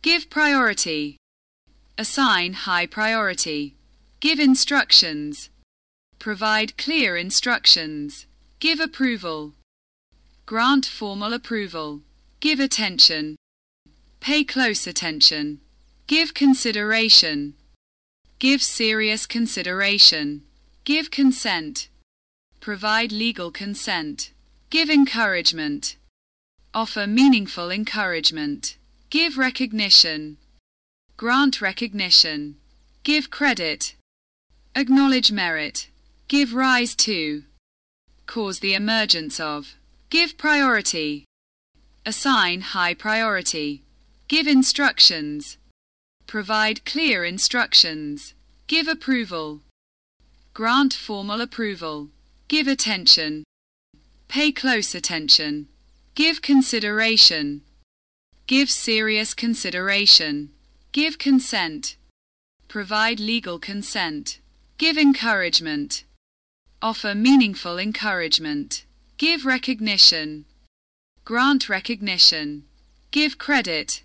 Give priority. Assign high priority. Give instructions. Provide clear instructions. Give approval. Grant formal approval. Give attention. Pay close attention. Give consideration. Give serious consideration. Give consent. Provide legal consent. Give encouragement. Offer meaningful encouragement. Give recognition. Grant recognition. Give credit. Acknowledge merit. Give rise to. Cause the emergence of. Give priority. Assign high priority. Give instructions. Provide clear instructions. Give approval. Grant formal approval. Give attention. Pay close attention. Give consideration. Give serious consideration. Give consent. Provide legal consent. Give encouragement. Offer meaningful encouragement. Give recognition. Grant recognition. Give credit.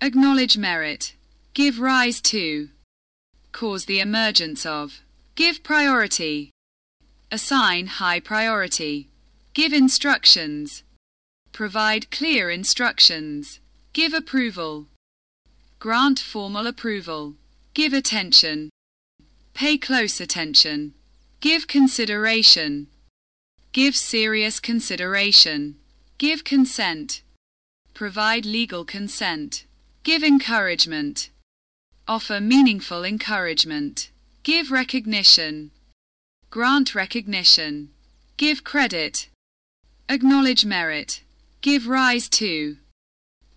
Acknowledge merit. Give rise to. Cause the emergence of. Give priority. Assign high priority. Give instructions. Provide clear instructions. Give approval. Grant formal approval. Give attention. Pay close attention. Give consideration. Give serious consideration. Give consent. Provide legal consent. Give encouragement. Offer meaningful encouragement. Give recognition. Grant recognition. Give credit. Acknowledge merit. Give rise to.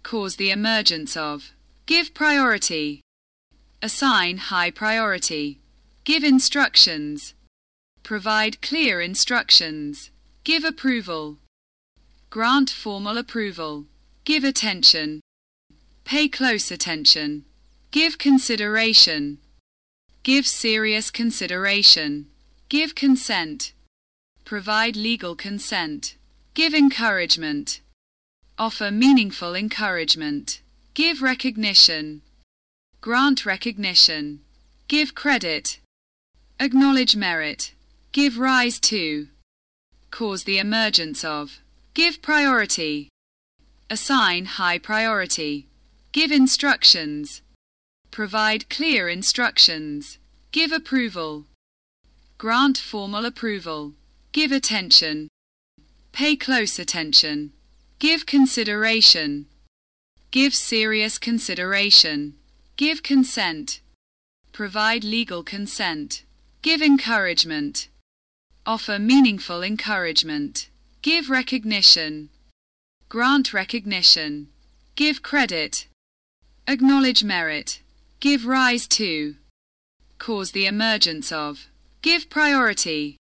Cause the emergence of. Give priority. Assign high priority. Give instructions. Provide clear instructions. Give approval. Grant formal approval. Give attention. Pay close attention. Give consideration. Give serious consideration. Give consent. Provide legal consent. Give encouragement. Offer meaningful encouragement. Give recognition. Grant recognition. Give credit. Acknowledge merit. Give rise to. Cause the emergence of. Give priority. Assign high priority. Give instructions. Provide clear instructions. Give approval. Grant formal approval. Give attention. Pay close attention. Give consideration. Give serious consideration. Give consent. Provide legal consent. Give encouragement. Offer meaningful encouragement. Give recognition. Grant recognition. Give credit. Acknowledge merit. Give rise to. Cause the emergence of. Give priority.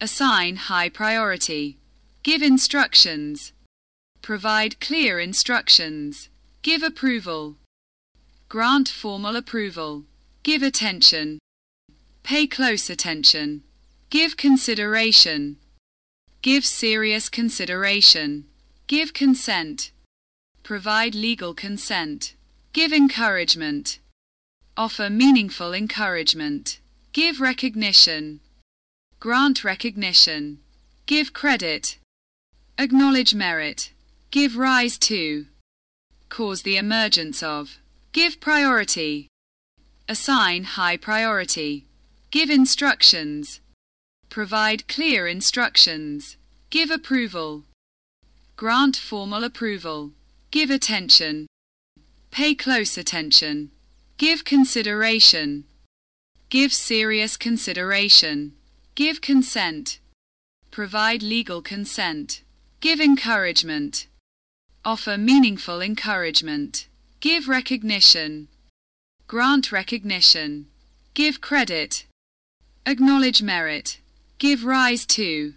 Assign high priority. Give instructions. Provide clear instructions. Give approval. Grant formal approval. Give attention. Pay close attention. Give consideration. Give serious consideration. Give consent. Provide legal consent. Give encouragement. Offer meaningful encouragement. Give recognition. Grant recognition. Give credit. Acknowledge merit. Give rise to. Cause the emergence of. Give priority. Assign high priority. Give instructions. Provide clear instructions. Give approval. Grant formal approval. Give attention. Pay close attention. Give consideration. Give serious consideration. Give consent. Provide legal consent. Give encouragement. Offer meaningful encouragement. Give recognition. Grant recognition. Give credit. Acknowledge merit. Give rise to.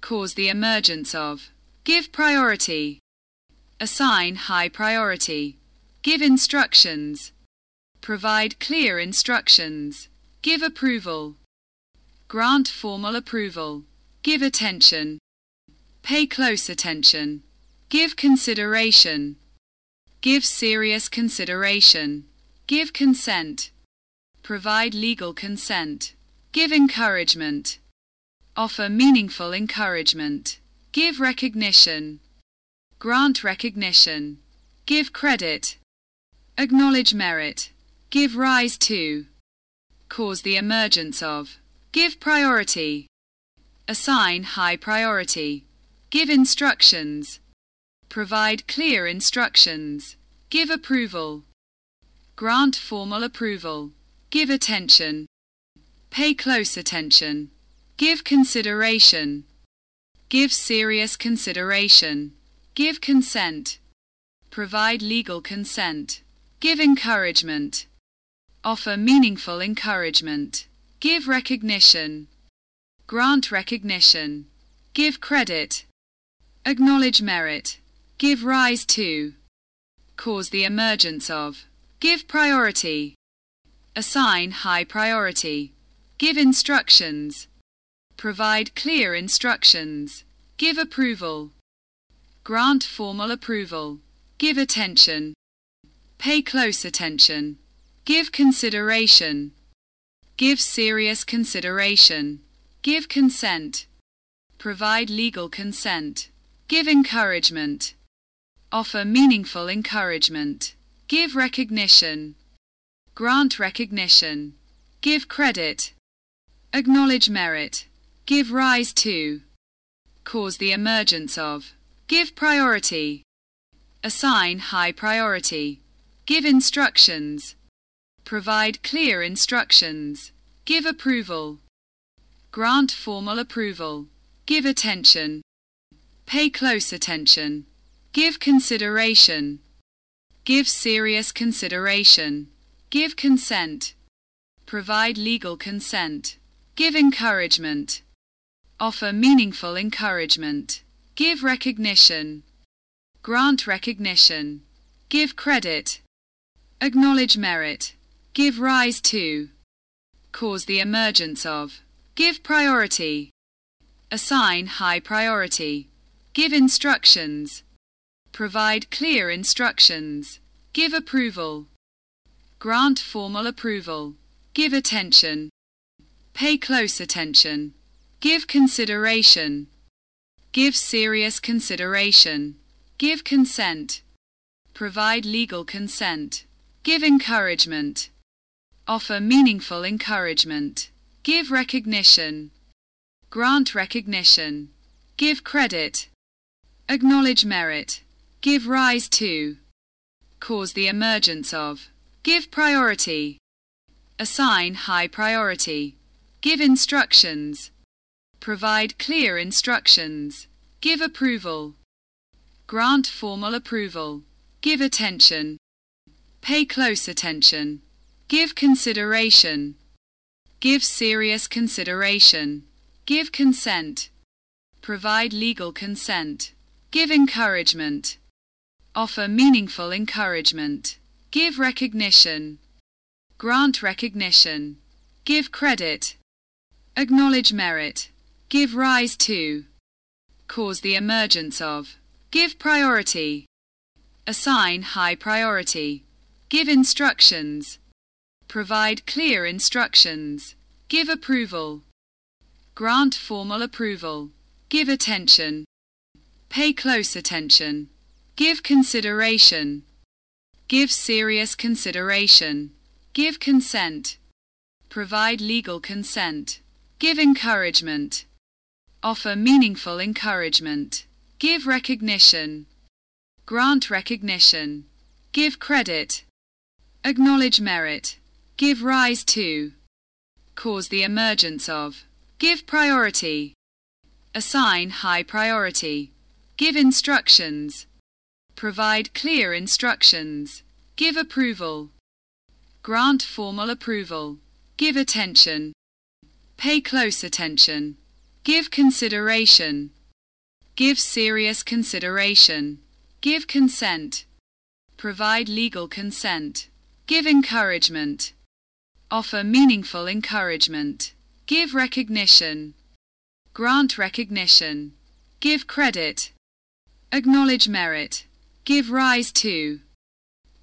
Cause the emergence of. Give priority. Assign high priority. Give instructions. Provide clear instructions. Give approval. Grant formal approval. Give attention. Pay close attention. Give consideration. Give serious consideration. Give consent. Provide legal consent. Give encouragement. Offer meaningful encouragement. Give recognition. Grant recognition. Give credit. Acknowledge merit. Give rise to. Cause the emergence of. Give priority. Assign high priority. Give instructions. Provide clear instructions. Give approval. Grant formal approval. Give attention. Pay close attention. Give consideration. Give serious consideration. Give consent. Provide legal consent. Give encouragement. Offer meaningful encouragement. Give recognition. Grant recognition. Give credit. Acknowledge merit. Give rise to. Cause the emergence of. Give priority. Assign high priority. Give instructions. Provide clear instructions. Give approval. Grant formal approval. Give attention. Pay close attention. Give consideration. Give serious consideration. Give consent. Provide legal consent. Give encouragement. Offer meaningful encouragement. Give recognition. Grant recognition. Give credit. Acknowledge merit. Give rise to. Cause the emergence of. Give priority. Assign high priority. Give instructions. Provide clear instructions. Give approval. Grant formal approval. Give attention. Pay close attention. Give consideration. Give serious consideration. Give consent. Provide legal consent. Give encouragement. Offer meaningful encouragement. Give recognition. Grant recognition. Give credit. Acknowledge merit. Give rise to. Cause the emergence of. Give priority. Assign high priority. Give instructions. Provide clear instructions. Give approval. Grant formal approval. Give attention. Pay close attention. Give consideration. Give serious consideration. Give consent. Provide legal consent. Give encouragement. Offer meaningful encouragement. Give recognition. Grant recognition. Give credit. Acknowledge merit. Give rise to. Cause the emergence of. Give priority. Assign high priority. Give instructions. Provide clear instructions. Give approval. Grant formal approval. Give attention. Pay close attention. Give consideration. Give serious consideration. Give consent. Provide legal consent. Give encouragement. Offer meaningful encouragement. Give recognition. Grant recognition. Give credit. Acknowledge merit. Give rise to. Cause the emergence of. Give priority. Assign high priority. Give instructions. Provide clear instructions. Give approval. Grant formal approval. Give attention. Pay close attention. Give consideration. Give serious consideration. Give consent. Provide legal consent. Give encouragement. Offer meaningful encouragement. Give recognition. Grant recognition. Give credit. Acknowledge merit. Give rise to. Cause the emergence of. Give priority. Assign high priority. Give instructions. Provide clear instructions. Give approval. Grant formal approval. Give attention. Pay close attention. Give consideration. Give serious consideration. Give consent. Provide legal consent. Give encouragement. Offer meaningful encouragement. Give recognition. Grant recognition. Give credit. Acknowledge merit. Give rise to.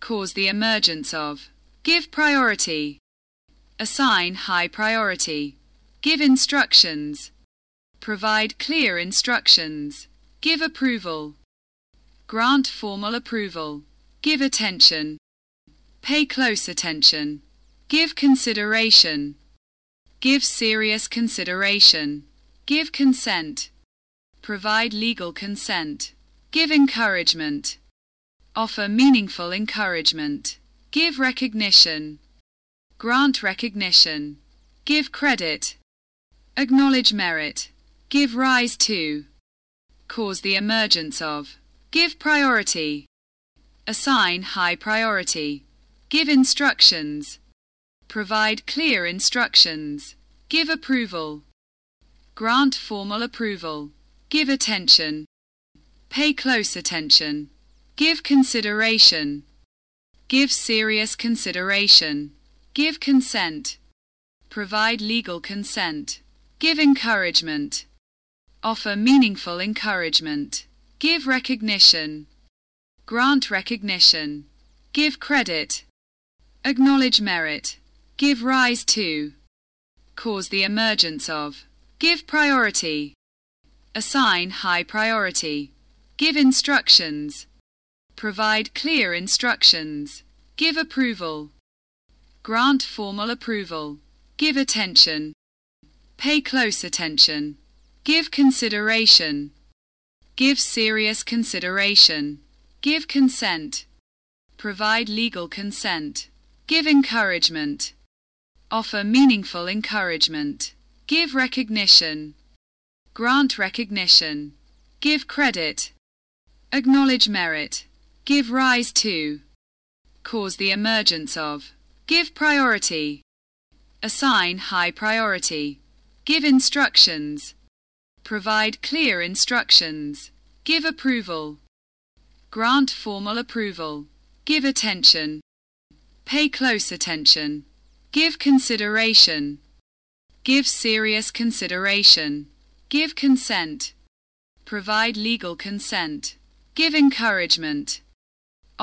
cause the emergence of, give priority, assign high priority, give instructions, provide clear instructions, give approval, grant formal approval, give attention, pay close attention, give consideration, give serious consideration, give consent, provide legal consent, give encouragement, offer meaningful encouragement, give recognition, grant recognition, give credit, acknowledge merit, give rise to, cause the emergence of, give priority, assign high priority, give instructions, provide clear instructions, give approval, grant formal approval, give attention, pay close attention, give consideration, give serious consideration, give consent, provide legal consent, give encouragement, offer meaningful encouragement, give recognition, grant recognition, give credit, acknowledge merit, give rise to, cause the emergence of, give priority, assign high priority, give instructions, provide clear instructions, give approval, grant formal approval, give attention, pay close attention, give consideration, give serious consideration, give consent, provide legal consent, give encouragement, offer meaningful encouragement, give recognition, grant recognition, give credit, acknowledge merit, give rise to, cause the emergence of, give priority, assign high priority, give instructions, provide clear instructions, give approval, grant formal approval, give attention, pay close attention, give consideration, give serious consideration, give consent, provide legal consent, give encouragement,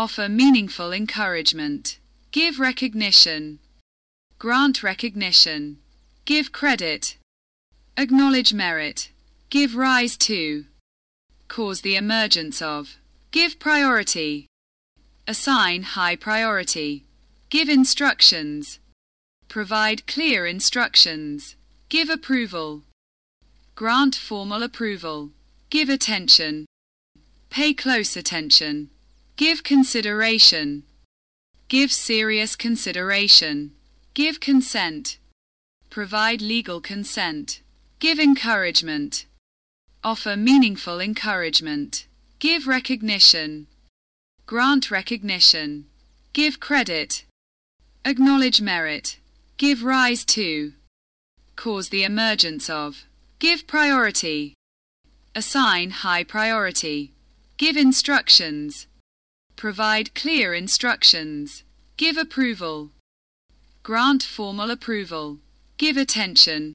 offer meaningful encouragement, give recognition, grant recognition, give credit, acknowledge merit, give rise to, cause the emergence of, give priority, assign high priority, give instructions, provide clear instructions, give approval, grant formal approval, give attention, pay close attention, give consideration, give serious consideration, give consent, provide legal consent, give encouragement, offer meaningful encouragement, give recognition, grant recognition, give credit, acknowledge merit, give rise to, cause the emergence of, give priority, assign high priority, give instructions, provide clear instructions, give approval, grant formal approval, give attention,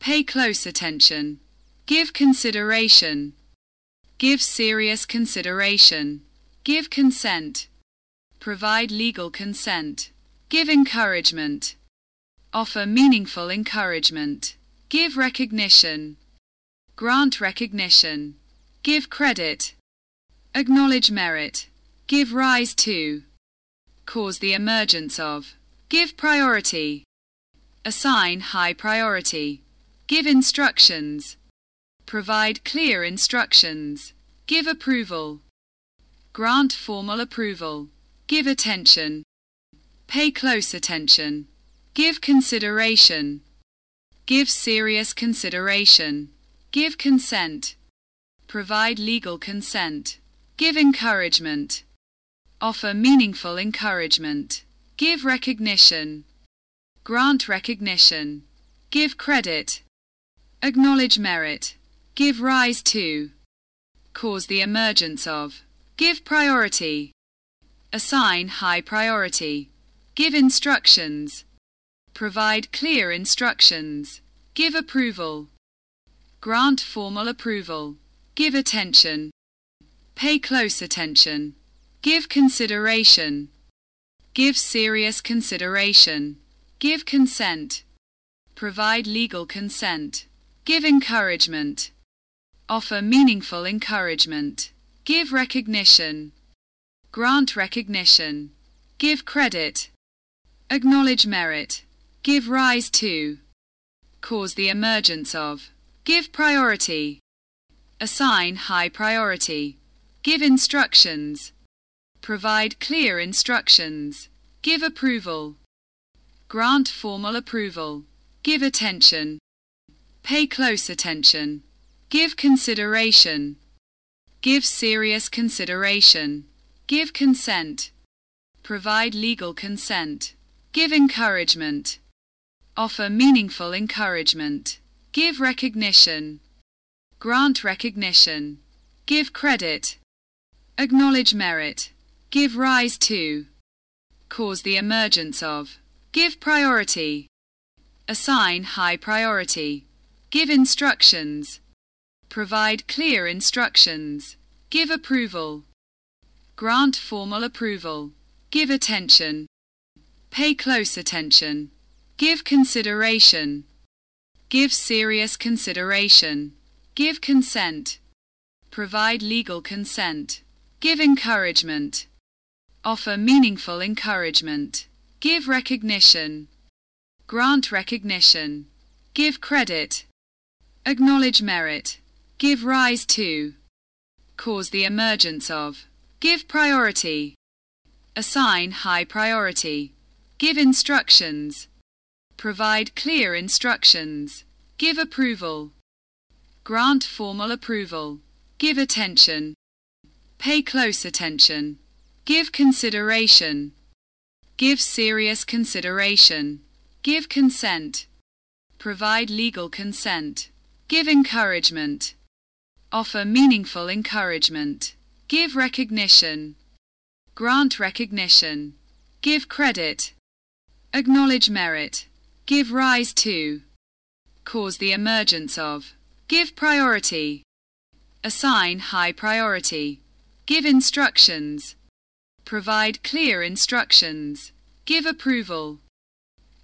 pay close attention, give consideration, give serious consideration, give consent, provide legal consent, give encouragement, offer meaningful encouragement, give recognition, grant recognition, give credit, acknowledge merit, give rise to, cause the emergence of, give priority, assign high priority, give instructions, provide clear instructions, give approval, grant formal approval, give attention, pay close attention, give consideration, give serious consideration, give consent, provide legal consent, give encouragement, offer meaningful encouragement, give recognition, grant recognition, give credit, acknowledge merit, give rise to, cause the emergence of, give priority, assign high priority, give instructions, provide clear instructions, give approval, grant formal approval, give attention, pay close attention, Give consideration. Give serious consideration. Give consent. Provide legal consent. Give encouragement. Offer meaningful encouragement. Give recognition. Grant recognition. Give credit. Acknowledge merit. Give rise to. Cause the emergence of. Give priority. Assign high priority. Give instructions. Provide clear instructions. Give approval. Grant formal approval. Give attention. Pay close attention. Give consideration. Give serious consideration. Give consent. Provide legal consent. Give encouragement. Offer meaningful encouragement. Give recognition. Grant recognition. Give credit. Acknowledge merit. Give rise to. Cause the emergence of. Give priority. Assign high priority. Give instructions. Provide clear instructions. Give approval. Grant formal approval. Give attention. Pay close attention. Give consideration. Give serious consideration. Give consent. Provide legal consent. Give encouragement. Offer meaningful encouragement. Give recognition. Grant recognition. Give credit. Acknowledge merit. Give rise to. Cause the emergence of. Give priority. Assign high priority. Give instructions. Provide clear instructions. Give approval. Grant formal approval. Give attention. Pay close attention. Give consideration. Give serious consideration. Give consent. Provide legal consent. Give encouragement. Offer meaningful encouragement. Give recognition. Grant recognition. Give credit. Acknowledge merit. Give rise to. Cause the emergence of. Give priority. Assign high priority. Give instructions. Provide clear instructions. Give approval.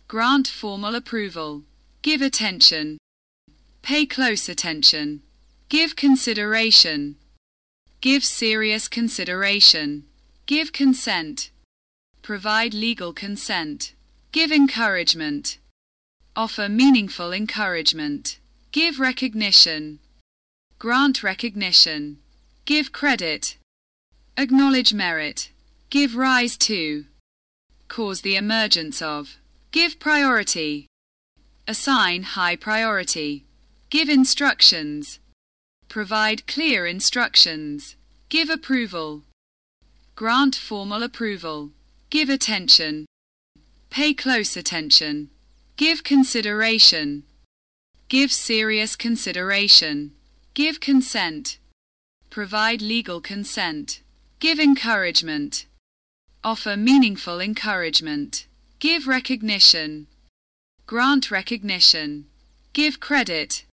Grant formal approval. Give attention. Pay close attention. Give consideration. Give serious consideration. Give consent. Provide legal consent. Give encouragement. Offer meaningful encouragement. Give recognition. Grant recognition. Give credit. Acknowledge merit. Give rise to. Cause the emergence of. Give priority. Assign high priority. Give instructions. Provide clear instructions. Give approval. Grant formal approval. Give attention. Pay close attention. Give consideration. Give serious consideration. Give consent. Provide legal consent. Give encouragement. Offer meaningful encouragement. Give recognition. Grant recognition. Give credit.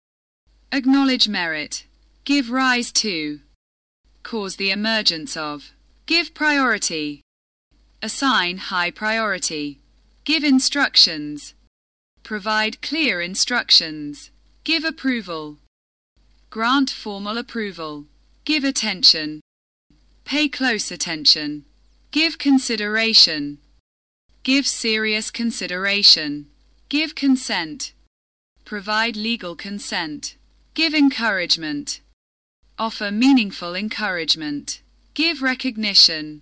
Acknowledge merit. Give rise to. Cause the emergence of. Give priority. Assign high priority. Give instructions. Provide clear instructions. Give approval. Grant formal approval. Give attention. Pay close attention. Give consideration. Give serious consideration. Give consent. Provide legal consent. Give encouragement. Offer meaningful encouragement. Give recognition.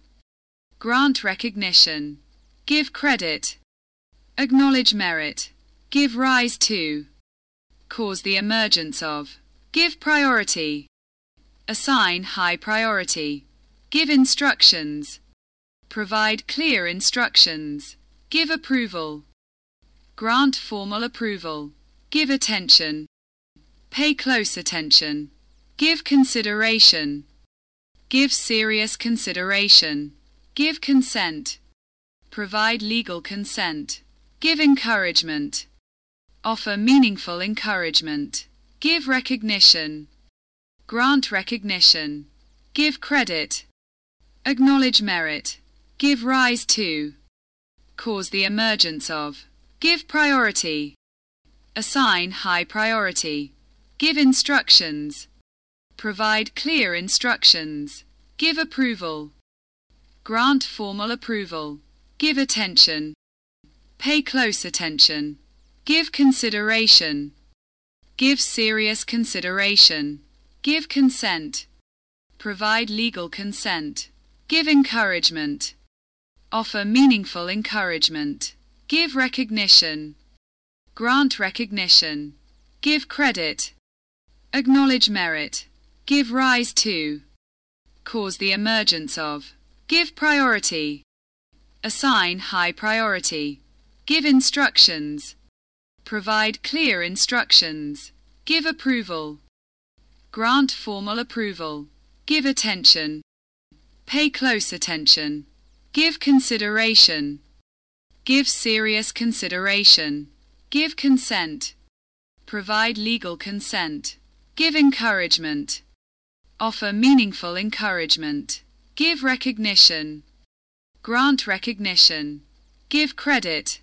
Grant recognition. Give credit. Acknowledge merit. Give rise to. Cause the emergence of. Give priority. Assign high priority. Give instructions. Provide clear instructions. Give approval. Grant formal approval. Give attention. Pay close attention. Give consideration. Give serious consideration. Give consent. Provide legal consent. Give encouragement. Offer meaningful encouragement. Give recognition. Grant recognition. Give credit. acknowledge merit, give rise to, cause the emergence of, give priority, assign high priority, give instructions, provide clear instructions, give approval, grant formal approval, give attention, pay close attention, give consideration, give serious consideration, give consent, provide legal consent, give encouragement, offer meaningful encouragement, give recognition, grant recognition, give credit, acknowledge merit, give rise to, cause the emergence of, give priority, assign high priority, give instructions, provide clear instructions, give approval, grant formal approval, give attention, pay close attention, give consideration, give serious consideration, give consent, provide legal consent, give encouragement, offer meaningful encouragement, give recognition, grant recognition, give credit,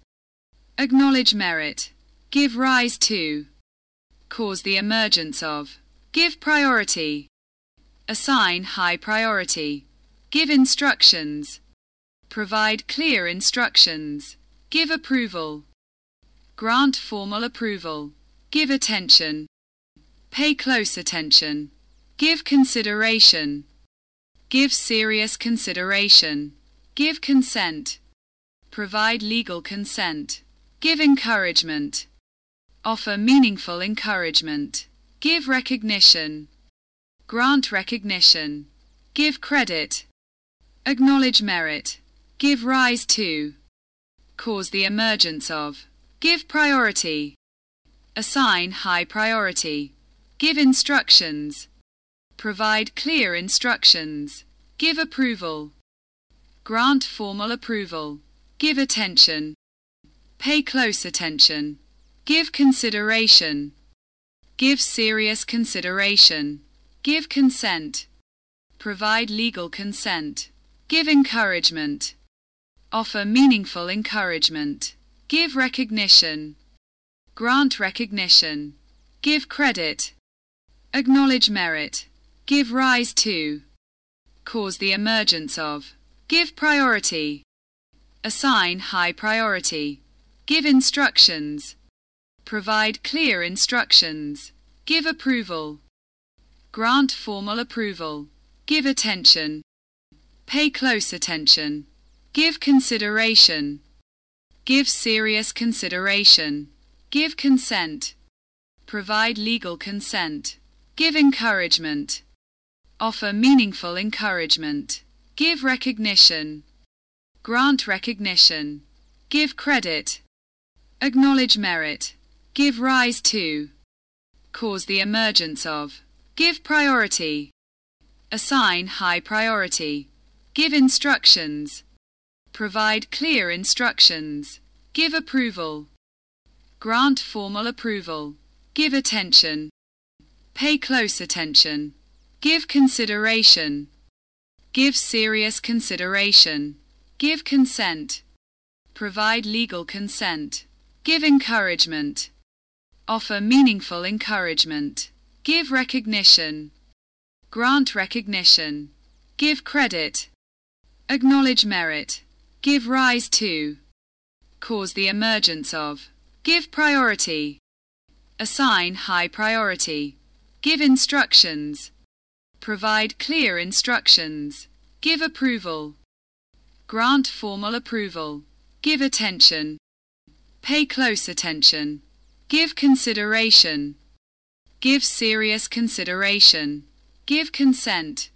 acknowledge merit, give rise to, cause the emergence of, give priority, assign high priority, give instructions, provide clear instructions, give approval, grant formal approval, give attention, pay close attention, give consideration, give serious consideration, give consent, provide legal consent, give encouragement, offer meaningful encouragement, give recognition, grant recognition, give credit, acknowledge merit, give rise to, cause the emergence of, give priority, assign high priority, give instructions, provide clear instructions, give approval, grant formal approval, give attention, pay close attention, give consideration, give serious consideration, give consent, provide legal consent, give encouragement, offer meaningful encouragement, give recognition, grant recognition, give credit, acknowledge merit, give rise to, cause the emergence of, give priority, assign high priority, give instructions, provide clear instructions, give approval, grant formal approval, give attention, pay close attention, give consideration, give serious consideration, give consent, provide legal consent, give encouragement, offer meaningful encouragement, give recognition, grant recognition, give credit, acknowledge merit, give rise to, cause the emergence of, give priority, assign high priority, give instructions, provide clear instructions, give approval, grant formal approval, give attention, pay close attention, give consideration, give serious consideration, give consent, provide legal consent, give encouragement, offer meaningful encouragement, give recognition, grant recognition, give credit, acknowledge merit, give rise to, cause the emergence of, give priority, assign high priority, give instructions, provide clear instructions, give approval, grant formal approval, give attention, pay close attention, give consideration, give serious consideration, give consent,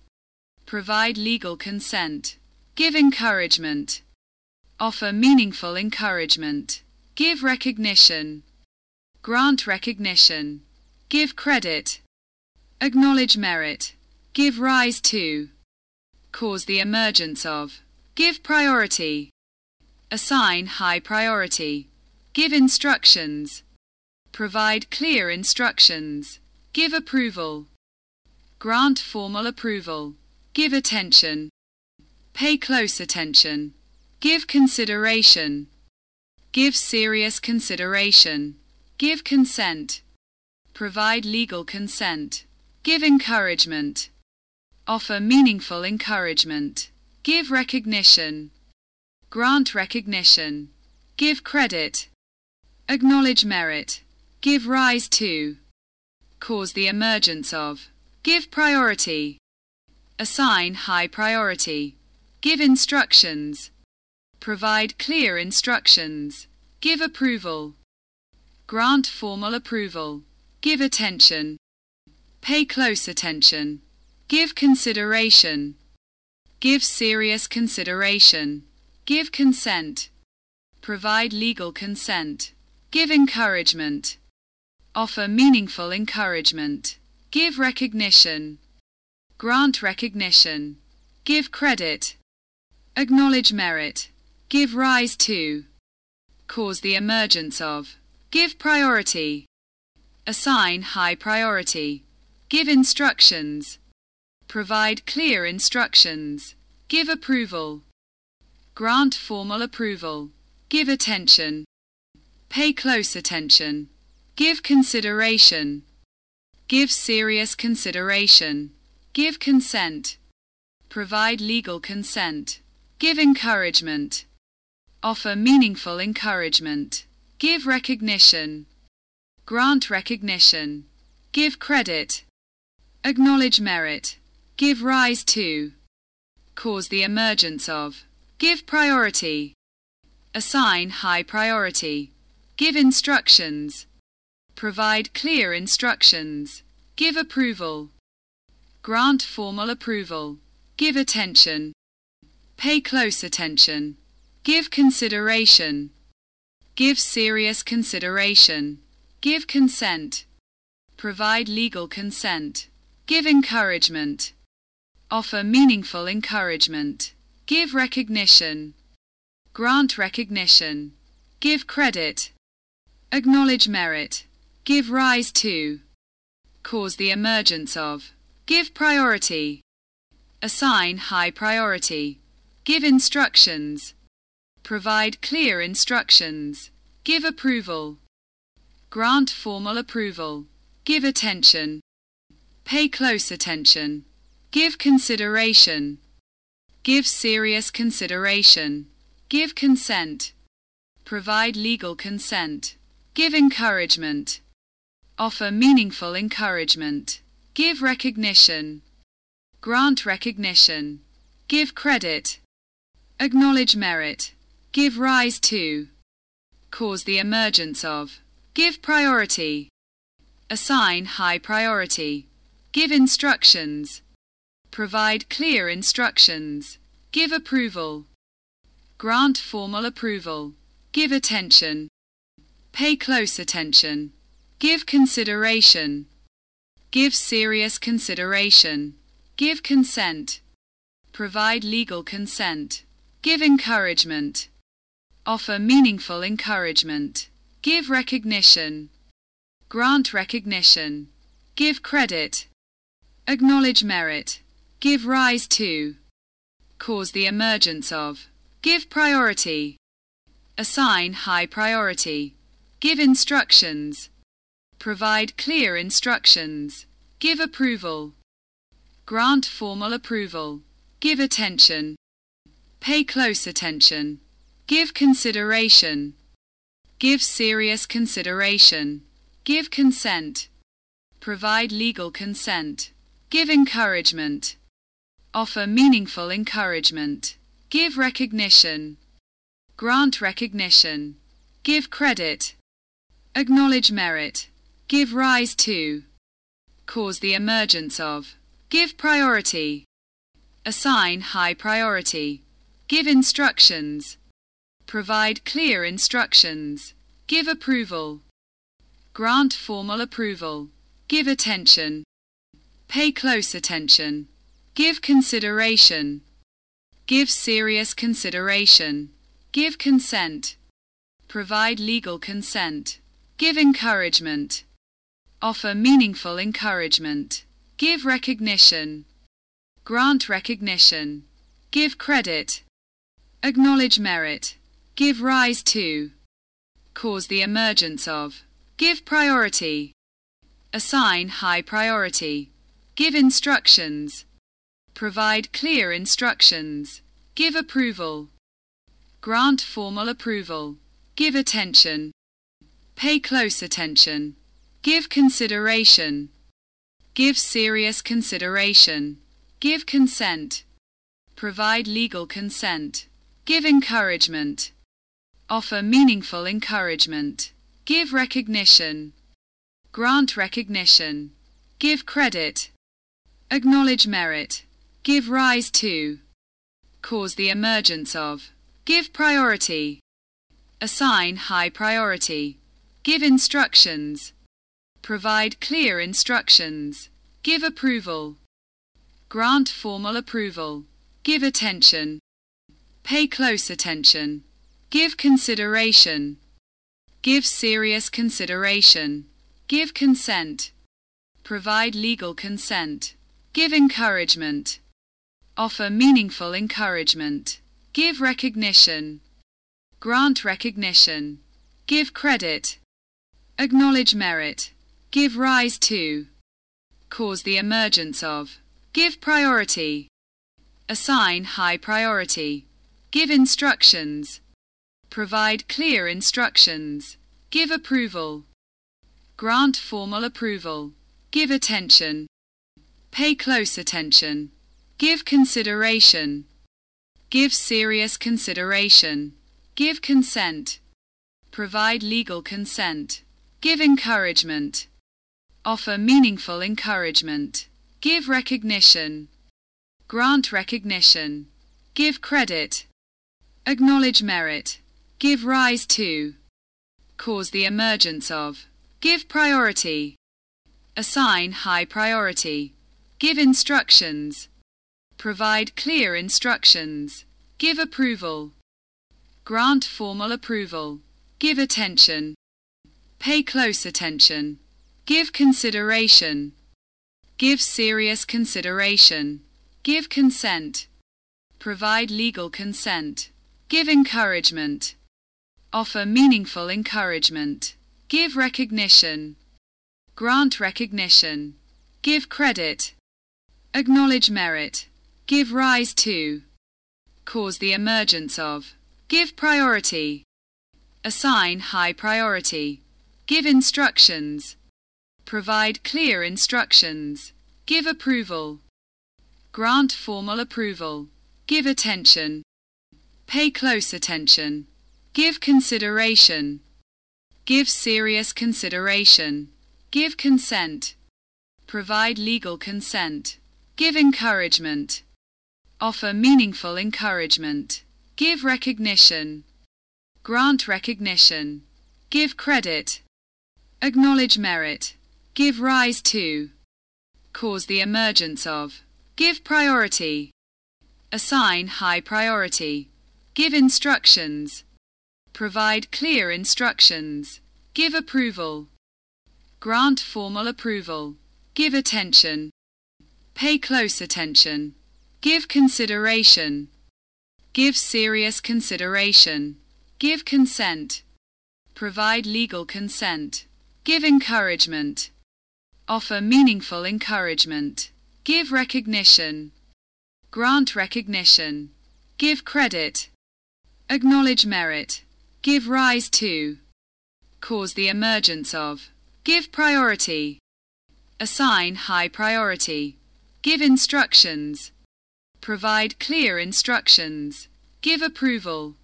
provide legal consent, give encouragement, offer meaningful encouragement, give recognition, grant recognition, give credit, acknowledge merit, give rise to, cause the emergence of, give priority, assign high priority, give instructions, provide clear instructions, give approval, grant formal approval, give attention, Pay close attention. Give consideration. Give serious consideration. Give consent. Provide legal consent. Give encouragement. Offer meaningful encouragement. Give recognition. Grant recognition. Give credit. Acknowledge merit. Give rise to. Cause the emergence of. Give priority. Assign high priority. Give instructions. Provide clear instructions. Give approval. Grant formal approval. Give attention. Pay close attention. Give consideration. Give serious consideration. Give consent. Provide legal consent. Give encouragement. Offer meaningful encouragement. Give recognition. Grant recognition. Give credit. Acknowledge merit. Give rise to. Cause the emergence of. Give priority. Assign high priority. Give instructions. Provide clear instructions. Give approval. Grant formal approval. Give attention. Pay close attention. Give consideration. Give serious consideration. Give consent. Provide legal consent. Give encouragement. Offer meaningful encouragement. Give recognition. Grant recognition. Give credit. Acknowledge merit. Give rise to. Cause the emergence of. Give priority. Assign high priority. Give instructions. Provide clear instructions. Give approval. Grant formal approval. Give attention. Pay close attention. Give consideration. Give serious consideration. Give consent. Provide legal consent. Give encouragement. Offer meaningful encouragement. Give recognition. Grant recognition. Give credit. Acknowledge merit. Give rise to. Cause the emergence of. Give priority. Assign high priority. Give instructions. Provide clear instructions. Give approval. Grant formal approval. Give attention. Pay close attention. Give consideration. Give serious consideration. Give consent. Provide legal consent. Give encouragement. Offer meaningful encouragement. Give recognition. Grant recognition. Give credit. Acknowledge merit. Give rise to. Cause the emergence of. Give priority. Assign high priority. Give instructions. Provide clear instructions. Give approval. Grant formal approval. Give attention. Pay close attention. Give consideration. Give serious consideration. Give consent. Provide legal consent. Give encouragement. Offer meaningful encouragement. Give recognition. Grant recognition. Give credit. Acknowledge merit. Give rise to. Cause the emergence of. Give priority. Assign high priority. Give instructions. Provide clear instructions. Give approval. Grant formal approval. Give attention. Pay close attention. Give consideration. Give serious consideration. Give consent. Provide legal consent. Give encouragement. Offer meaningful encouragement. Give recognition. Grant recognition. Give credit. Acknowledge merit. Give rise to. Cause the emergence of. Give priority. Assign high priority. Give instructions. Provide clear instructions. Give approval. Grant formal approval. Give attention. Pay close attention. Give consideration. Give serious consideration. Give consent. Provide legal consent. Give encouragement. Offer meaningful encouragement. Give recognition. Grant recognition. give credit, acknowledge merit, give rise to, cause the emergence of, give priority, assign high priority, give instructions, provide clear instructions, give approval, grant formal approval, give attention, pay close attention, give consideration, give serious consideration, give consent, provide legal consent, give encouragement, offer meaningful encouragement, give recognition, grant recognition, give credit, acknowledge merit, give rise to, cause the emergence of, give priority, assign high priority, give instructions, provide clear instructions, give approval, grant formal approval, give attention, pay close attention, give consideration, give serious consideration, Give consent. Provide legal consent. Give encouragement. Offer meaningful encouragement. Give recognition. Grant recognition. Give credit. Acknowledge merit. Give rise to. Cause the emergence of. Give priority. Assign high priority. Give instructions. Provide clear instructions. Give approval. Grant formal approval. Give attention. Pay close attention. Give consideration. Give serious consideration. Give consent. Provide legal consent. Give encouragement. Offer meaningful encouragement. Give recognition. Grant recognition. Give credit. Acknowledge merit. Give rise to. Cause the emergence of. Give priority. Assign high priority. Give instructions. Provide clear instructions. Give approval. Grant formal approval. Give attention. Pay close attention. Give consideration. Give serious consideration. Give consent. Provide legal consent. Give encouragement. Offer meaningful encouragement. Give recognition. Grant recognition. Give credit. Acknowledge merit. Give rise to. Cause the emergence of. Give priority. Assign high priority. Give instructions. Provide clear instructions. Give approval. Grant formal approval. Give attention. Pay close attention. Give consideration. Give serious consideration. Give consent. Provide legal consent. Give encouragement. Offer meaningful encouragement. Give recognition. Grant recognition. Give credit. Acknowledge merit. Give rise to. Cause the emergence of. Give priority. Assign high priority. Give instructions. Provide clear instructions. Give approval. Grant formal approval. Give attention. Pay close attention. Give consideration. Give serious consideration. Give consent. Provide legal consent. Give encouragement. Offer meaningful encouragement. Give recognition. Grant recognition. Give credit. Acknowledge merit. Give rise to. Cause the emergence of. Give priority. Assign high priority. Give instructions. Provide clear instructions. Give approval.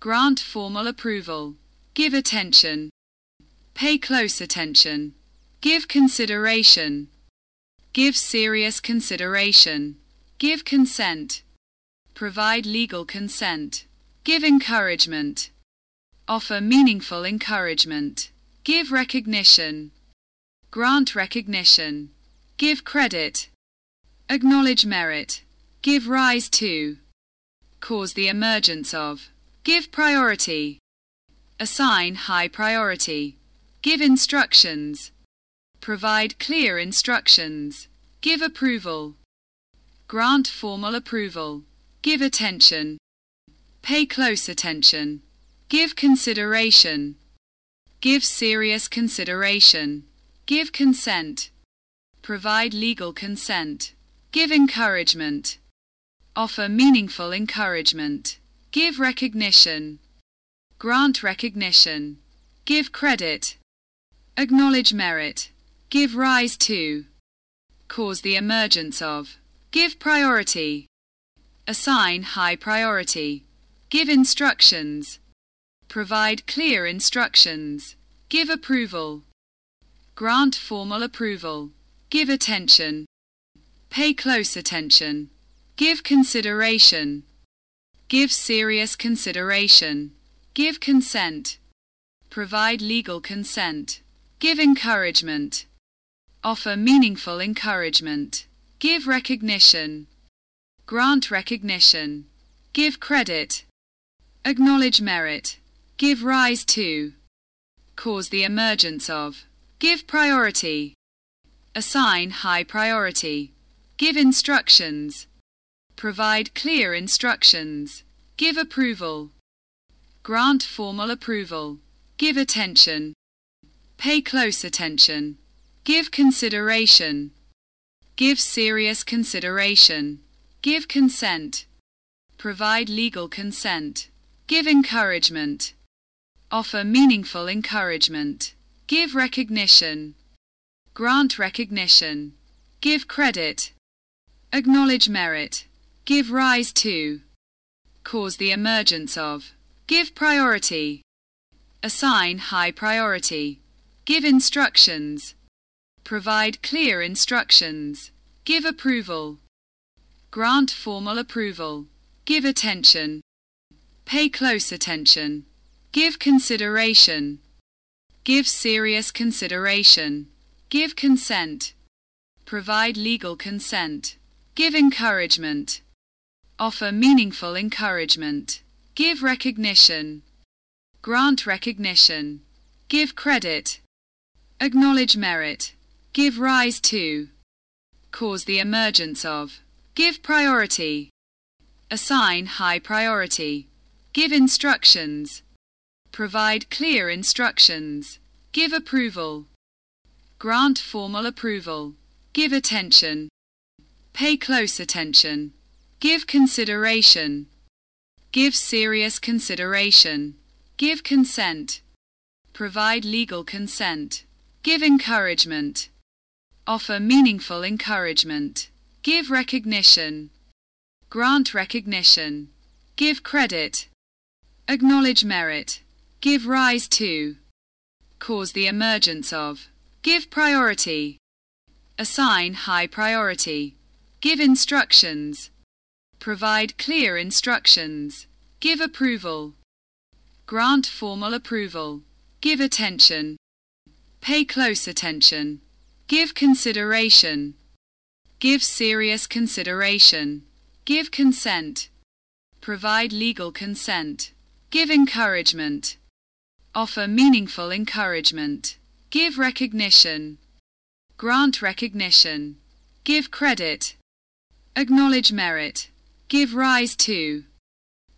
Grant formal approval. Give attention. Pay close attention. Give consideration. Give serious consideration. Give consent. Provide legal consent. Give encouragement. Offer meaningful encouragement. Give recognition. Grant recognition. Give credit. Acknowledge merit. Give rise to. Cause the emergence of. Give priority. Assign high priority. Give instructions. Provide clear instructions. Give approval. Grant formal approval. Give attention. Pay close attention. Give consideration. Give serious consideration. Give consent. Provide legal consent. Give encouragement. Offer meaningful encouragement. Give recognition. Grant recognition. Give credit. Acknowledge merit. Give rise to. Cause the emergence of. Give priority. Assign high priority. Give instructions. Provide clear instructions. Give approval. Grant formal approval. Give attention. Pay close attention. Give consideration. Give serious consideration. Give consent. Provide legal consent. Give encouragement. Offer meaningful encouragement. Give recognition. Grant recognition. Give credit. Acknowledge merit. Give rise to. Cause the emergence of. Give priority. Assign high priority. Give instructions. Provide clear instructions. Give approval. Grant formal approval. Give attention. Pay close attention. Give consideration. Give serious consideration. Give consent. Provide legal consent. Give encouragement. Offer meaningful encouragement. Give recognition. Grant recognition. Give credit. Acknowledge merit. Give rise to. Cause the emergence of. Give priority. Assign high priority. Give instructions. Provide clear instructions. Give approval. Grant formal approval. Give attention. Pay close attention. Give consideration. Give serious consideration. Give consent. Provide legal consent. Give encouragement. Offer meaningful encouragement. Give recognition. Grant recognition. Give credit. Acknowledge merit. Give rise to. Cause the emergence of. Give priority. Assign high priority. Give instructions. Provide clear instructions. Give approval. Grant formal approval. Give attention. Pay close attention. Give consideration. Give serious consideration. Give consent. Provide legal consent. Give encouragement. Offer meaningful encouragement. Give recognition. Grant recognition. Give credit. Acknowledge merit. Give rise to. Cause the emergence of. Give priority. Assign high priority. Give instructions. Provide clear instructions. Give approval. Grant formal approval. Give attention. Pay close attention. Give consideration. Give serious consideration. Give consent. Provide legal consent. Give encouragement. Offer meaningful encouragement. Give recognition. Grant recognition. Give credit. Acknowledge merit. Give rise to.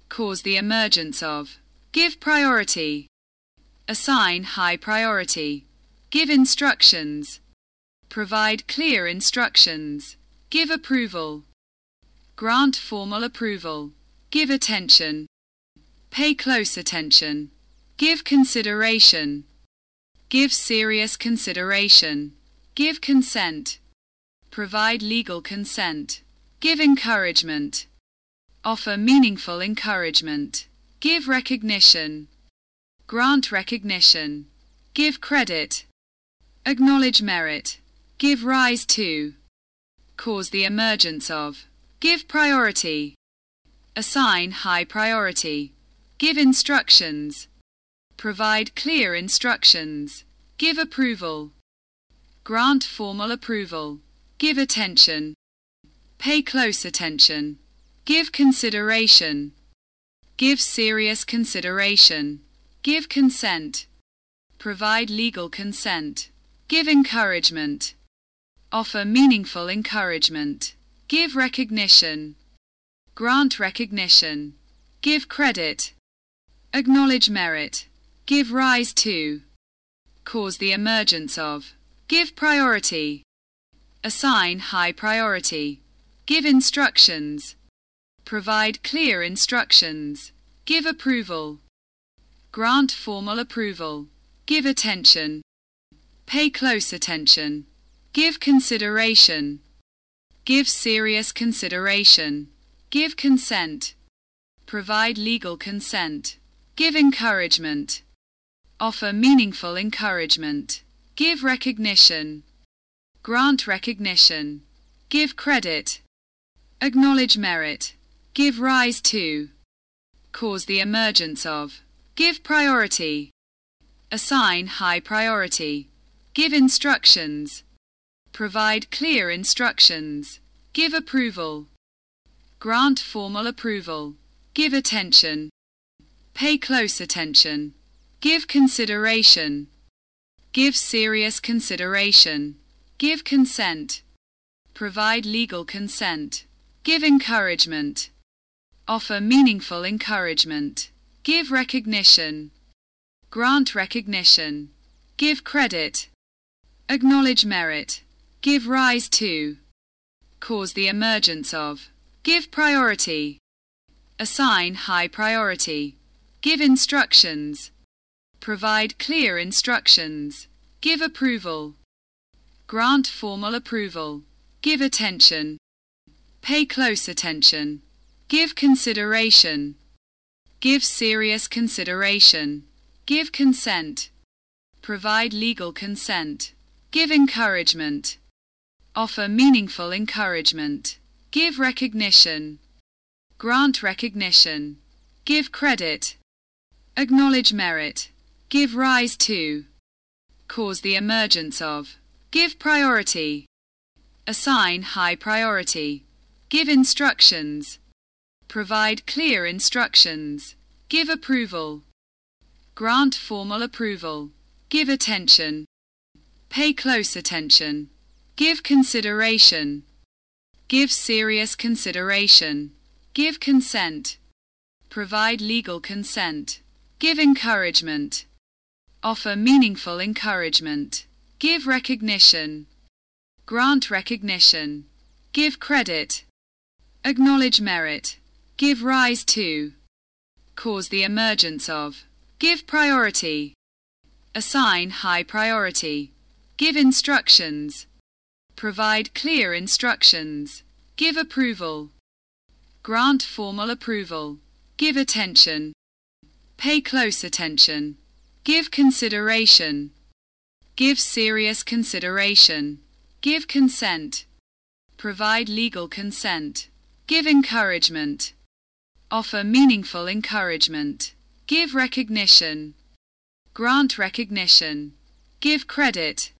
Cause the emergence of. Give priority. Assign high priority. Give instructions. Provide clear instructions. Give approval. Grant formal approval. Give attention. Pay close attention. Give consideration. Give serious consideration. Give consent. Provide legal consent. Give encouragement. Offer meaningful encouragement. Give recognition. Grant recognition. Give credit. Acknowledge merit. Give rise to. Cause the emergence of. Give priority. Assign high priority. Give instructions. Provide clear instructions. Give approval. Grant formal approval. Give attention. Pay close attention. Give consideration. Give serious consideration. Give consent. Provide legal consent. Give encouragement. Offer meaningful encouragement. Give recognition. grant recognition, give credit, acknowledge merit, give rise to, cause the emergence of, give priority, assign high priority, give instructions, provide clear instructions, give approval, grant formal approval, give attention, pay close attention, give consideration, give serious consideration, give consent, provide legal consent, give encouragement, offer meaningful encouragement, give recognition, grant recognition, give credit, acknowledge merit, give rise to, cause the emergence of, give priority, assign high priority, give instructions, provide clear instructions, give approval, grant formal approval, give attention, pay close attention, give consideration, give serious consideration, give consent, provide legal consent, give encouragement, offer meaningful encouragement, give recognition, grant recognition, give credit, acknowledge merit, give rise to, cause the emergence of, give priority, assign high priority, give instructions, provide clear instructions, give approval, grant formal approval, give attention, pay close attention, give consideration, give serious consideration, give consent, provide legal consent, give encouragement, offer meaningful encouragement, give recognition, grant recognition, give credit, acknowledge merit, give rise to, cause the emergence of, give priority, assign high priority, give instructions, Provide clear instructions. Give approval. Grant formal approval. Give attention. Pay close attention. Give consideration. Give serious consideration. Give consent. Provide legal consent. Give encouragement. Offer meaningful encouragement. Give recognition. Grant recognition. Give credit. Acknowledge merit. Give rise to. Cause the emergence of. Give priority. Assign high priority. Give instructions. Provide clear instructions. Give approval. Grant formal approval. Give attention. Pay close attention. Give consideration. Give serious consideration. Give consent. Provide legal consent. Give encouragement. Offer meaningful encouragement. Give recognition. Grant recognition. Give credit.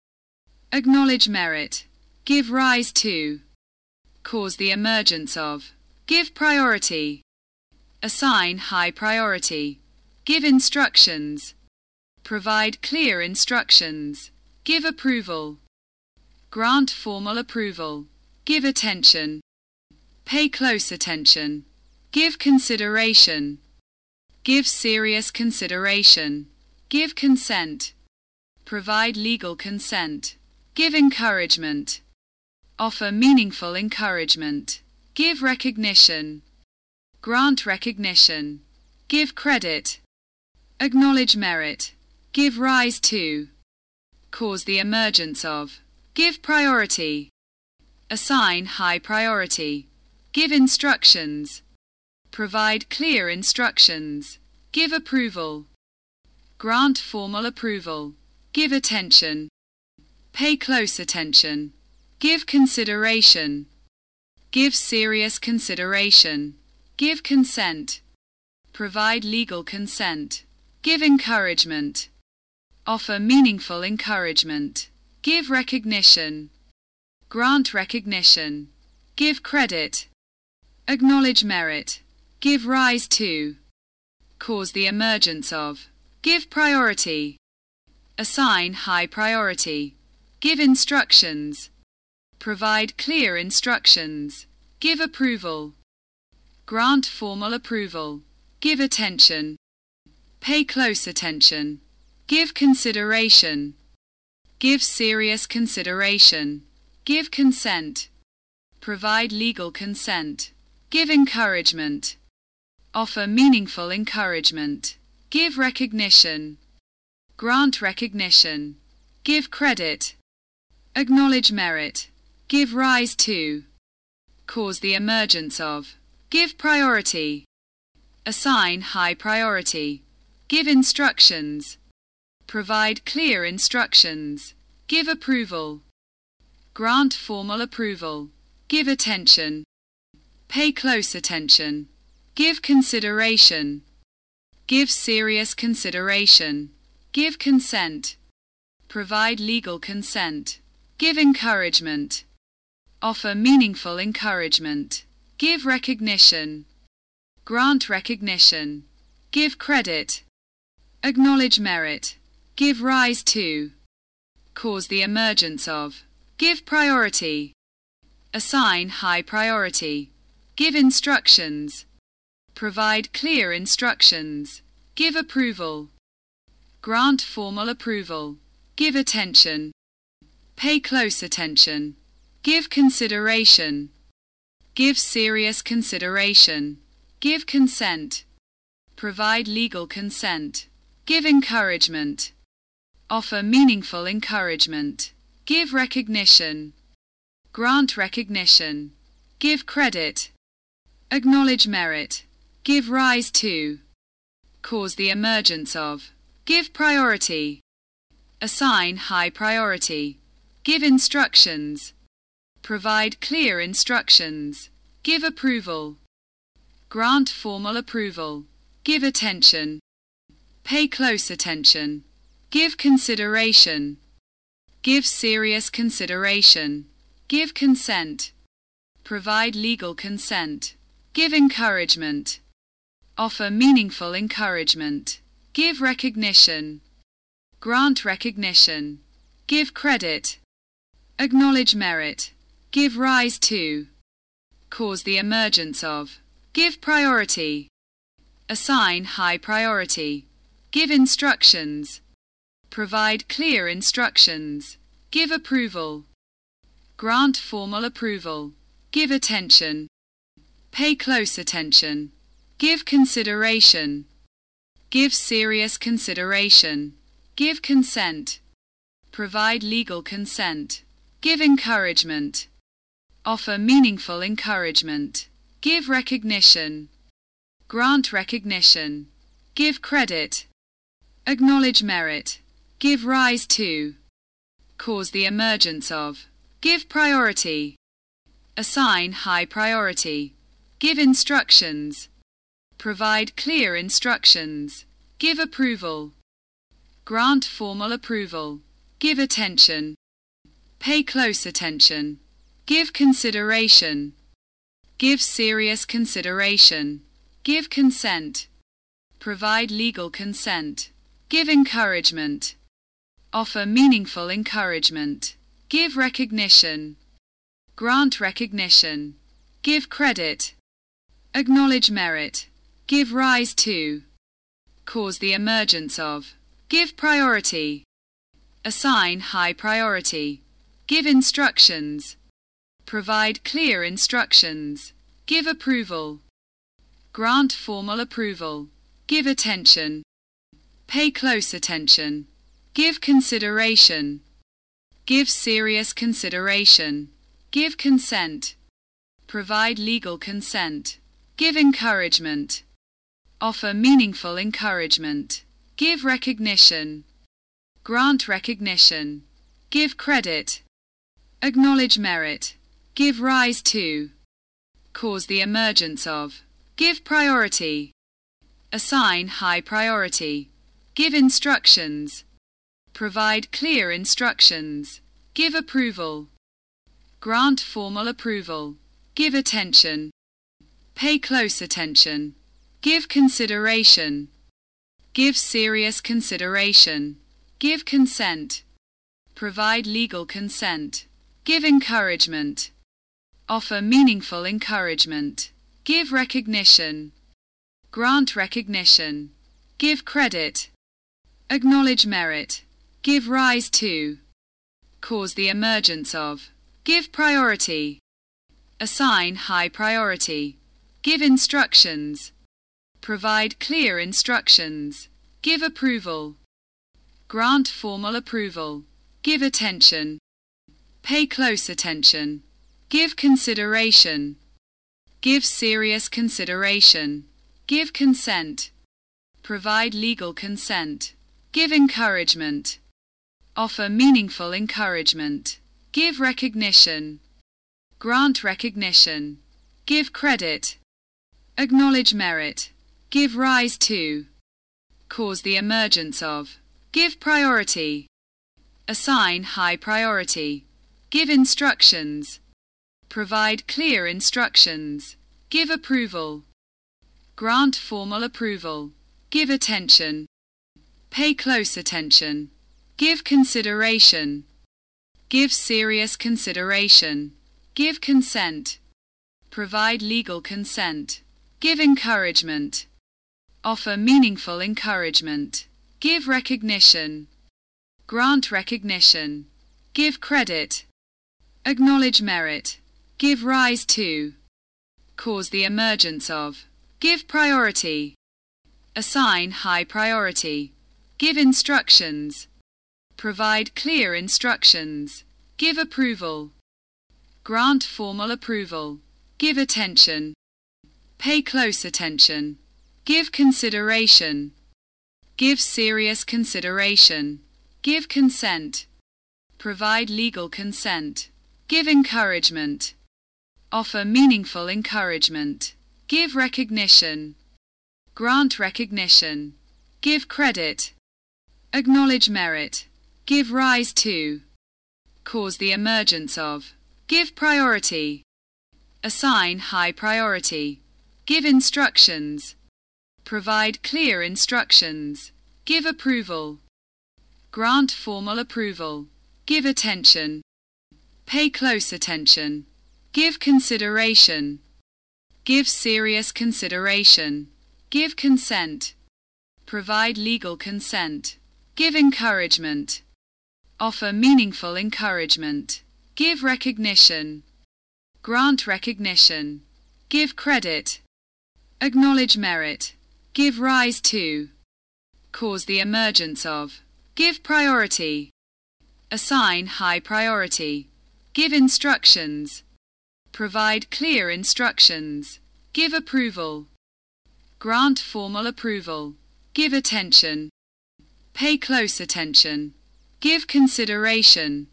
Acknowledge merit. Give rise to. Cause the emergence of. Give priority. Assign high priority. Give instructions. Provide clear instructions. Give approval. Grant formal approval. Give attention. Pay close attention. Give consideration. Give serious consideration. Give consent. Provide legal consent. Give encouragement. Offer meaningful encouragement. Give recognition. Grant recognition. Give credit. Acknowledge merit. Give rise to. Cause the emergence of. Give priority. Assign high priority. Give instructions. Provide clear instructions. Give approval. Grant formal approval. Give attention. Pay close attention. Give consideration. Give serious consideration. Give consent. Provide legal consent. Give encouragement. Offer meaningful encouragement. Give recognition. Grant recognition. Give credit. Acknowledge merit. Give rise to. Cause the emergence of. Give priority. Assign high priority. Give instructions. Provide clear instructions. Give approval. grant formal approval, give attention, pay close attention, give consideration, give serious consideration, give consent, provide legal consent, give encouragement, offer meaningful encouragement, give recognition, grant recognition, give credit, acknowledge merit, give rise to, cause the emergence of, give priority, assign high priority, give instructions, provide clear instructions, give approval, grant formal approval, give attention, pay close attention, give consideration, give serious consideration, give consent, provide legal consent, give encouragement, offer meaningful encouragement, give recognition, grant recognition, give credit, acknowledge merit, give rise to, cause the emergence of, give priority, assign high priority, give instructions, provide clear instructions, give approval, grant formal approval, give attention, pay close attention, give consideration, give serious consideration, give consent, provide legal consent, give encouragement, offer meaningful encouragement, give recognition, grant recognition, give credit, acknowledge merit, give rise to, cause the emergence of, give priority, assign high priority, give instructions, provide clear instructions, give approval, grant formal approval, give attention, pay close attention, Give consideration. Give serious consideration. Give consent. Provide legal consent. Give encouragement. Offer meaningful encouragement. Give recognition. Grant recognition. Give credit. Acknowledge merit. Give rise to. Cause the emergence of. Give priority. Assign high priority. Give instructions. Provide clear instructions. Give approval. Grant formal approval. Give attention. Pay close attention. Give consideration. Give serious consideration. Give consent. Provide legal consent. Give encouragement. Offer meaningful encouragement. Give recognition. Grant recognition. Give credit. Acknowledge merit. Give rise to. Cause the emergence of. Give priority. Assign high priority. Give instructions. Provide clear instructions. Give approval. Grant formal approval. Give attention. Pay close attention. Give consideration. Give serious consideration. Give consent. Provide legal consent. Give encouragement. Offer meaningful encouragement. Give recognition. Grant recognition. Give credit. Acknowledge merit. Give rise to. Cause the emergence of. Give priority. Assign high priority. Give instructions. Provide clear instructions. Give approval. Grant formal approval. Give attention. Pay close attention. Give consideration. Give serious consideration. Give consent. Provide legal consent. Give encouragement. Offer meaningful encouragement. Give recognition. Grant recognition. Give credit. Acknowledge merit. Give rise to. Cause the emergence of. Give priority. Assign high priority. Give instructions. Provide clear instructions. Give approval. Grant formal approval. Give attention. Pay close attention. Give consideration. Give serious consideration. Give consent. Provide legal consent. Give encouragement. Offer meaningful encouragement. Give recognition. Grant recognition. Give credit. Acknowledge merit. Give rise to. Cause the emergence of. Give priority. Assign high priority. Give instructions. Provide clear instructions. Give approval. Grant formal approval. Give attention. Pay close attention. Give consideration. Give serious consideration. Give consent. Provide legal consent. Give encouragement. Offer meaningful encouragement. Give recognition. Grant recognition. Give credit. Acknowledge merit. Give rise to. Cause the emergence of. Give priority. Assign high priority. Give instructions. Provide clear instructions. Give approval. Grant formal approval. Give attention. Pay close attention. Give consideration. Give serious consideration. Give consent. Provide legal consent. Give encouragement. Offer meaningful encouragement. Give recognition. Grant recognition. Give credit. Acknowledge merit. Give rise to. Cause the emergence of. Give priority. Assign high priority. Give instructions. Provide clear instructions. Give approval. Grant formal approval. Give attention. Pay close attention. Give consideration. Give serious consideration. Give consent. Provide legal consent. Give encouragement. Offer meaningful encouragement. Give recognition. Grant recognition. Give credit. Acknowledge merit. Give rise to. Cause the emergence of. Give priority. Assign high priority. Give instructions. Provide clear instructions. Give approval. Grant formal approval. Give attention. Pay close attention. Give consideration. Give serious consideration. Give consent. Provide legal consent. Give encouragement. Offer meaningful encouragement. Give recognition. Grant recognition. Give credit. Acknowledge merit. Give rise to. Cause the emergence of. Give priority. Assign high priority. Give instructions. Provide clear instructions. Give approval. Grant formal approval. Give attention. Pay close attention. Give consideration.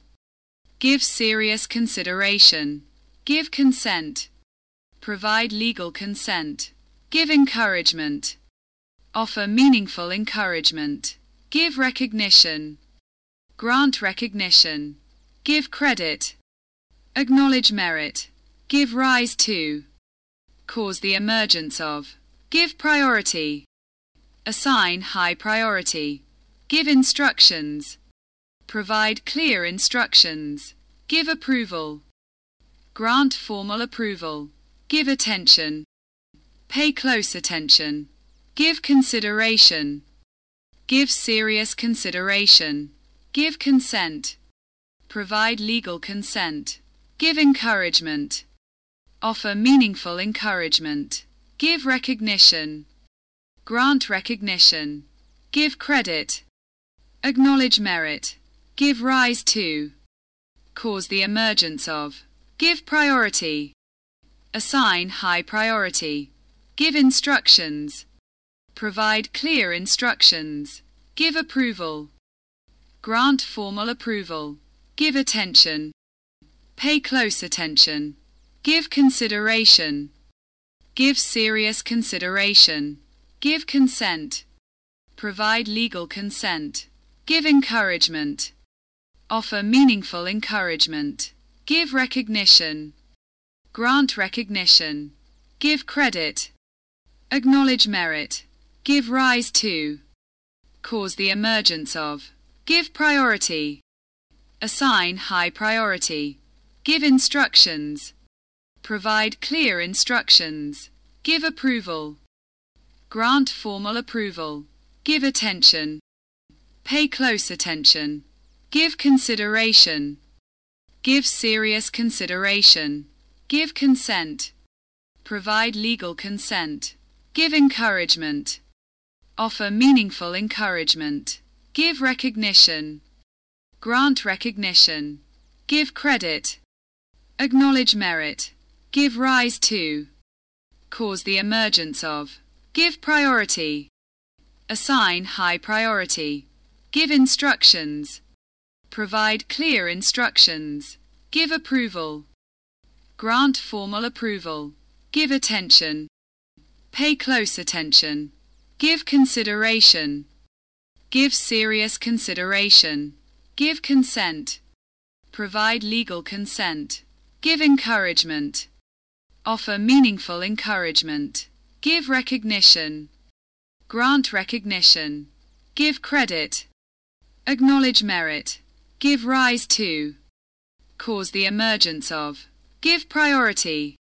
Give serious consideration. Give consent. Provide legal consent. Give encouragement. Offer meaningful encouragement. Give recognition. Grant recognition. Give credit. Acknowledge merit. Give rise to. Cause the emergence of. Give priority. Assign high priority. Give instructions. Provide clear instructions. Give approval. Grant formal approval. Give attention. Pay close attention. Give consideration. Give serious consideration. Give consent. Provide legal consent. Give encouragement. Offer meaningful encouragement. Give recognition. Grant recognition. Give credit. Acknowledge merit. Give rise to. Cause the emergence of. Give priority. Assign high priority. Give instructions. Provide clear instructions. Give approval. Grant formal approval. Give attention. Pay close attention. Give consideration. Give serious consideration. Give consent. Provide legal consent. Give encouragement. Offer meaningful encouragement. Give recognition. Grant recognition. Give credit. Acknowledge merit. Give rise to. Cause the emergence of. Give priority. Assign high priority. Give instructions. Provide clear instructions. Give approval. Grant formal approval. Give attention. Pay close attention. Give consideration. Give serious consideration. Give consent. Provide legal consent. Give encouragement. Offer meaningful encouragement. Give recognition. Grant recognition. Give credit. Acknowledge merit. Give rise to. Cause the emergence of. Give priority. Assign high priority. Give instructions. Provide clear instructions. Give approval. Grant formal approval. Give attention. Pay close attention. Give consideration. Give serious consideration. Give consent. Provide legal consent. Give encouragement. Offer meaningful encouragement. Give recognition. Grant recognition. Give credit. Acknowledge merit. Give rise to. Cause the emergence of. Give priority.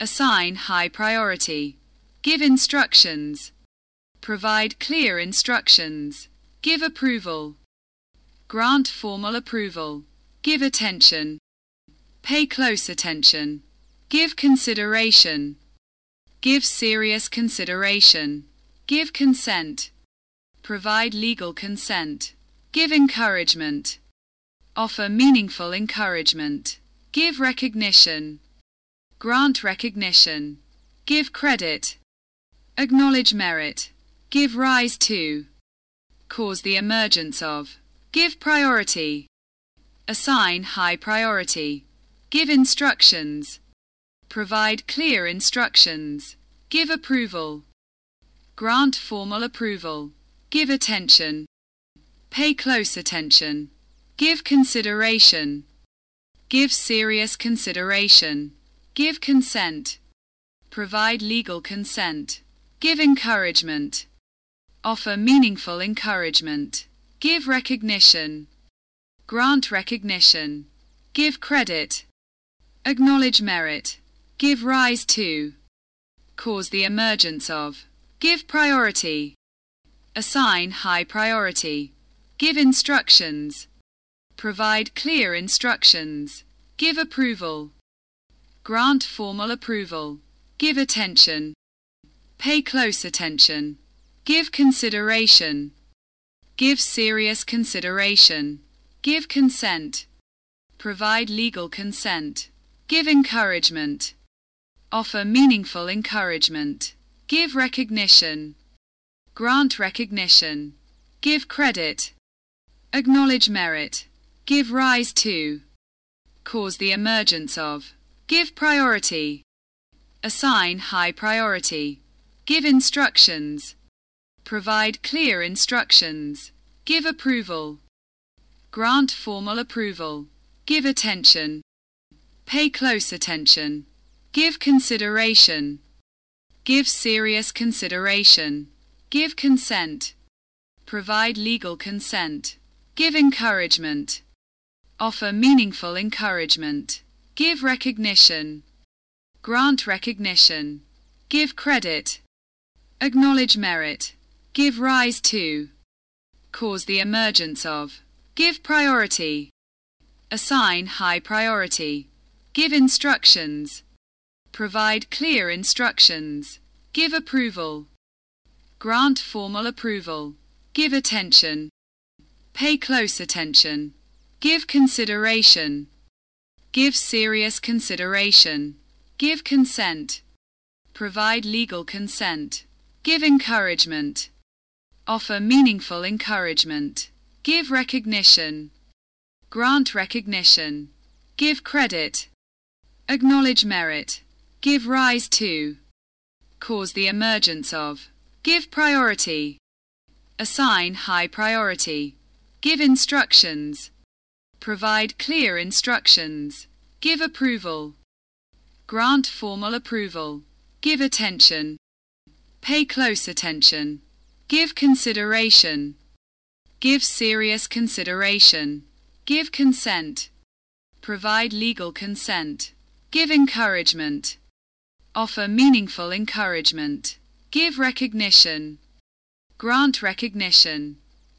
Assign high priority. Give instructions. Provide clear instructions. Give approval. Grant formal approval. Give attention. Pay close attention. Give consideration. Give serious consideration. Give consent. Provide legal consent. Give encouragement. Offer meaningful encouragement. Give recognition. Grant recognition. Give credit. Acknowledge merit. Give rise to. Cause the emergence of. Give priority. Assign high priority. Give instructions. Provide clear instructions. Give approval. Grant formal approval. Give attention. Pay close attention. Give consideration. Give serious consideration. Give consent. Provide legal consent. Give encouragement. Offer meaningful encouragement. Give recognition. Grant recognition. Give credit. Acknowledge merit. Give rise to. Cause the emergence of. Give priority. Assign high priority. Give instructions. Provide clear instructions. Give approval. Grant formal approval. Give attention. Pay close attention. Give consideration. Give serious consideration. Give consent. Provide legal consent. Give encouragement. Offer meaningful encouragement. Give recognition. Grant recognition. Give credit. Acknowledge merit. Give rise to. Cause the emergence of. Give priority. Assign high priority. Give instructions. Provide clear instructions. Give approval. Grant formal approval. Give attention. Pay close attention. Give consideration. Give serious consideration. Give consent. Provide legal consent. Give encouragement. Offer meaningful encouragement. Give recognition. Grant recognition. Give credit. Acknowledge merit. Give rise to. Cause the emergence of. Give priority. Assign high priority. Give instructions. Provide clear instructions. Give approval. Grant formal approval. Give attention. Pay close attention. Give consideration. Give serious consideration. Give consent. Provide legal consent. Give encouragement. Offer meaningful encouragement. Give recognition. Grant recognition. Give credit. Acknowledge merit. Give rise to. Cause the emergence of. Give priority. Assign high priority. Give instructions. Provide clear instructions. Give approval. Grant formal approval. Give attention. Pay close attention. Give consideration. Give serious consideration. Give consent. Provide legal consent. Give encouragement. Offer meaningful encouragement. Give recognition. Grant recognition.